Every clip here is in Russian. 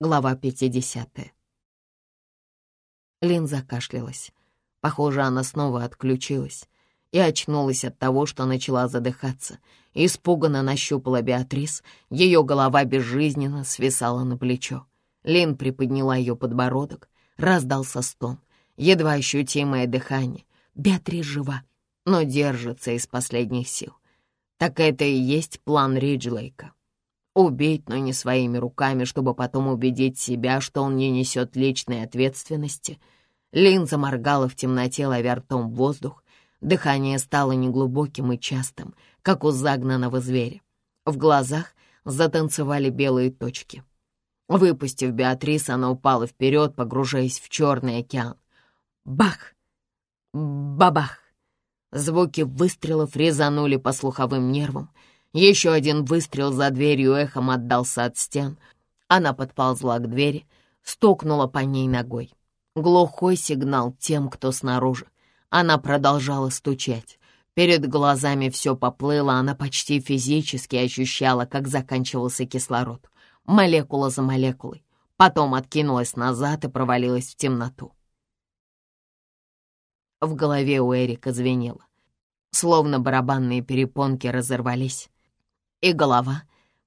Глава 50. Лин закашлялась. Похоже, она снова отключилась и очнулась от того, что начала задыхаться. Испуганно нащупала Беатрис, ее голова безжизненно свисала на плечо. Лин приподняла ее подбородок, раздался стон, едва ощутимое дыхание. Беатрис жива, но держится из последних сил. Так это и есть план Риджлейка. Убить, но не своими руками, чтобы потом убедить себя, что он не несет личной ответственности. Лин заморгала в темноте, ловя ртом воздух, Дыхание стало неглубоким и частым, как у загнанного зверя. В глазах затанцевали белые точки. Выпустив Беатрис, она упала вперед, погружаясь в черный океан. Бах! Бабах! Звуки выстрелов резанули по слуховым нервам. Еще один выстрел за дверью эхом отдался от стен. Она подползла к двери, стукнула по ней ногой. Глухой сигнал тем, кто снаружи. Она продолжала стучать. Перед глазами все поплыло, она почти физически ощущала, как заканчивался кислород. Молекула за молекулой. Потом откинулась назад и провалилась в темноту. В голове у Эрика звенело. Словно барабанные перепонки разорвались. И голова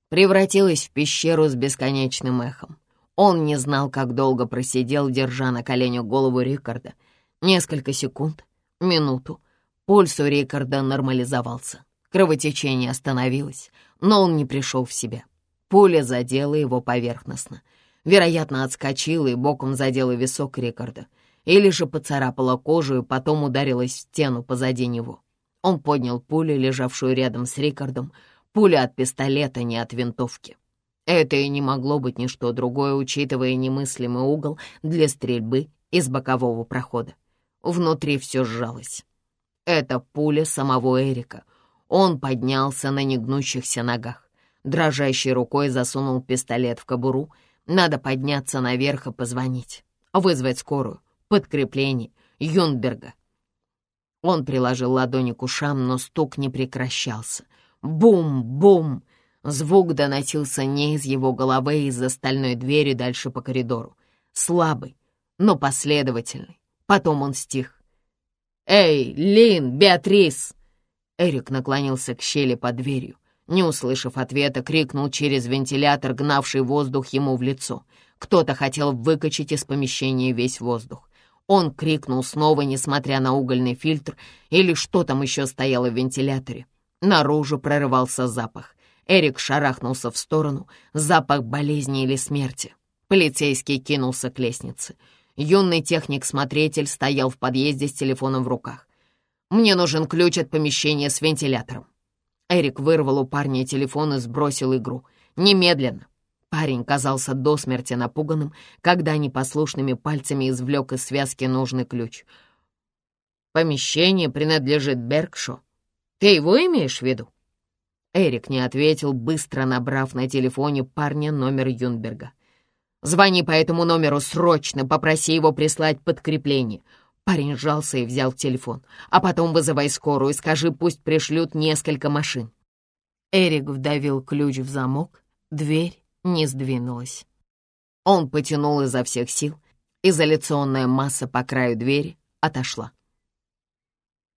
превратилась в пещеру с бесконечным эхом. Он не знал, как долго просидел, держа на коленях голову Рикарда. Несколько секунд, Минуту. Пульс у Рикарда нормализовался. Кровотечение остановилось, но он не пришел в себя. Пуля задела его поверхностно. Вероятно, отскочила и боком задела висок Рикарда. Или же поцарапала кожу и потом ударилась в стену позади него. Он поднял пулю, лежавшую рядом с Рикардом. Пуля от пистолета, не от винтовки. Это и не могло быть ничто другое, учитывая немыслимый угол для стрельбы из бокового прохода. Внутри все сжалось. Это пуля самого Эрика. Он поднялся на негнущихся ногах. Дрожащей рукой засунул пистолет в кобуру. Надо подняться наверх и позвонить. Вызвать скорую, подкрепление, Юнберга. Он приложил ладони к ушам, но стук не прекращался. Бум-бум! Звук доносился не из его головы, а из остальной двери дальше по коридору. Слабый, но последовательный. Потом он стих. «Эй, Лин, Беатрис!» Эрик наклонился к щели под дверью. Не услышав ответа, крикнул через вентилятор, гнавший воздух ему в лицо. Кто-то хотел выкачать из помещения весь воздух. Он крикнул снова, несмотря на угольный фильтр, или что там еще стояло в вентиляторе. Наружу прорывался запах. Эрик шарахнулся в сторону. Запах болезни или смерти. Полицейский кинулся к лестнице. Юный техник-смотритель стоял в подъезде с телефоном в руках. «Мне нужен ключ от помещения с вентилятором». Эрик вырвал у парня телефон и сбросил игру. «Немедленно». Парень казался до смерти напуганным, когда непослушными пальцами извлек из связки нужный ключ. «Помещение принадлежит Бергшу. Ты его имеешь в виду?» Эрик не ответил, быстро набрав на телефоне парня номер Юнберга. Звони по этому номеру срочно, попроси его прислать подкрепление». Парень сжался и взял телефон. «А потом вызывай скорую и скажи, пусть пришлют несколько машин». Эрик вдавил ключ в замок, дверь не сдвинулась. Он потянул изо всех сил, изоляционная масса по краю двери отошла.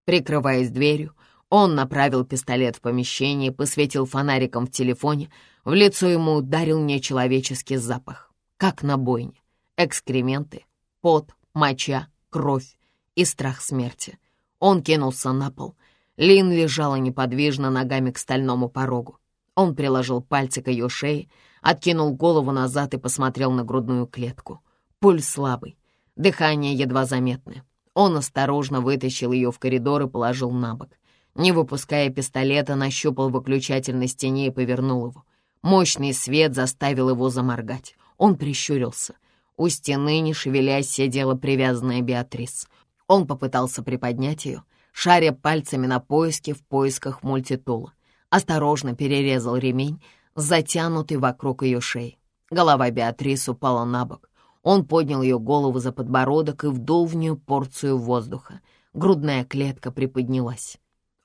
Прикрываясь дверью, он направил пистолет в помещение, посветил фонариком в телефоне, в лицо ему ударил нечеловеческий запах как на бойне. Экскременты, пот, моча, кровь и страх смерти. Он кинулся на пол. Лин лежала неподвижно ногами к стальному порогу. Он приложил пальцы к ее шее, откинул голову назад и посмотрел на грудную клетку. Пульс слабый, дыхание едва заметное. Он осторожно вытащил ее в коридор и положил на бок. Не выпуская пистолета, нащупал выключатель на стене и повернул его. Мощный свет заставил его заморгать. Он прищурился. У стены, не шевелясь, сидела привязанная Беатрис. Он попытался приподнять ее, шаря пальцами на поиске в поисках мультитула. Осторожно перерезал ремень, затянутый вокруг ее шеи. Голова Беатрис упала на бок. Он поднял ее голову за подбородок и вдул в порцию воздуха. Грудная клетка приподнялась.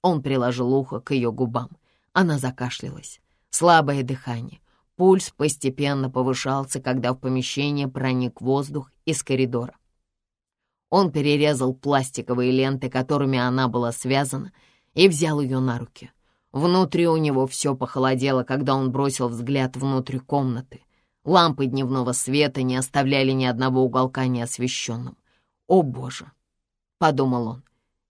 Он приложил ухо к ее губам. Она закашлялась. Слабое дыхание. Пульс постепенно повышался, когда в помещение проник воздух из коридора. Он перерезал пластиковые ленты, которыми она была связана, и взял ее на руки. Внутри у него все похолодело, когда он бросил взгляд внутрь комнаты. Лампы дневного света не оставляли ни одного уголка неосвещенным. «О, Боже!» — подумал он.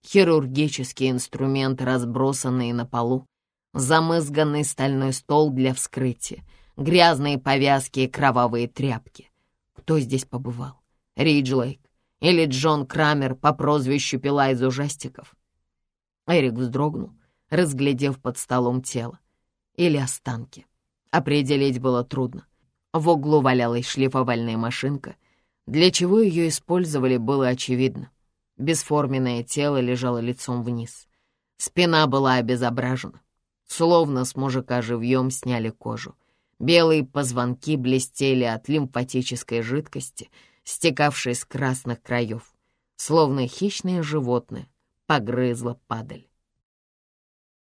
Хирургические инструменты, разбросанные на полу, замызганный стальной стол для вскрытия, грязные повязки и кровавые тряпки. Кто здесь побывал? Риджлейк или Джон Крамер по прозвищу Пила из ужастиков? Эрик вздрогнул, разглядев под столом тело. Или останки. Определить было трудно. В углу валялась шлифовальная машинка. Для чего ее использовали, было очевидно. Бесформенное тело лежало лицом вниз. Спина была обезображена. Словно с мужика живьем сняли кожу. Белые позвонки блестели от лимфатической жидкости, стекавшей с красных краев. Словно хищное животное погрызла падаль.